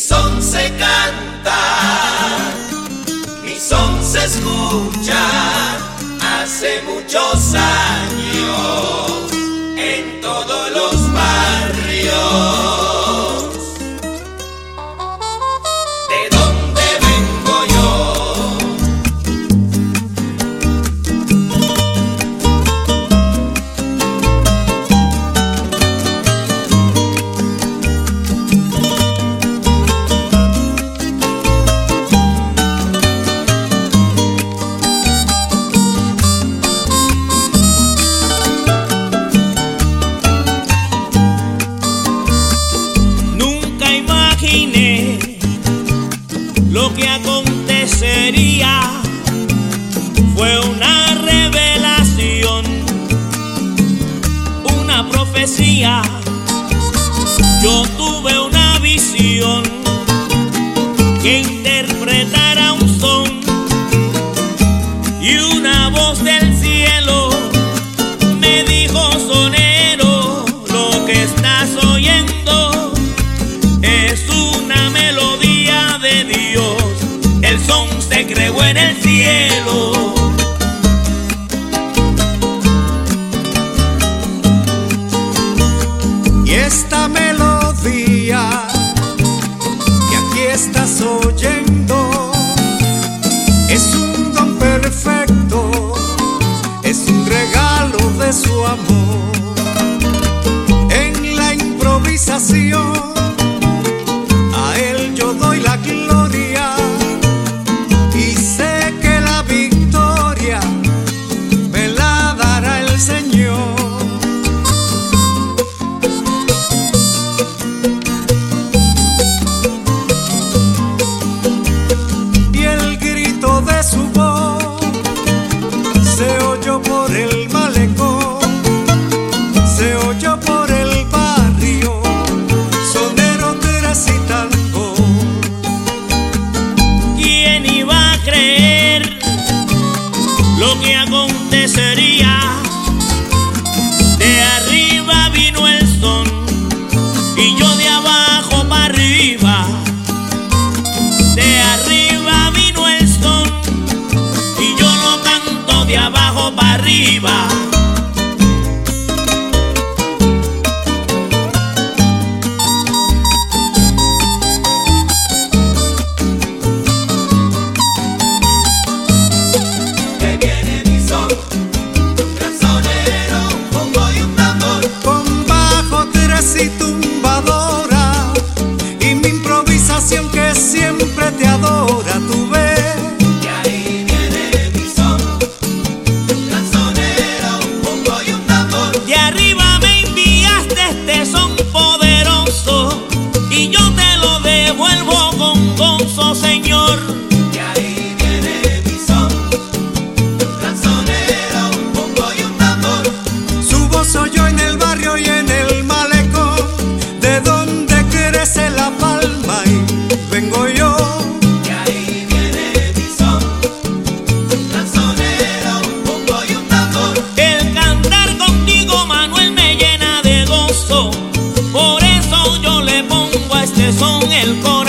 son se canta, mi son se escucha hace muchos años. yo tuve una visión. lo que acontecería. De arriba vino el son y yo de abajo para arriba. De arriba vino el son y yo lo canto de abajo para arriba. con el corazón.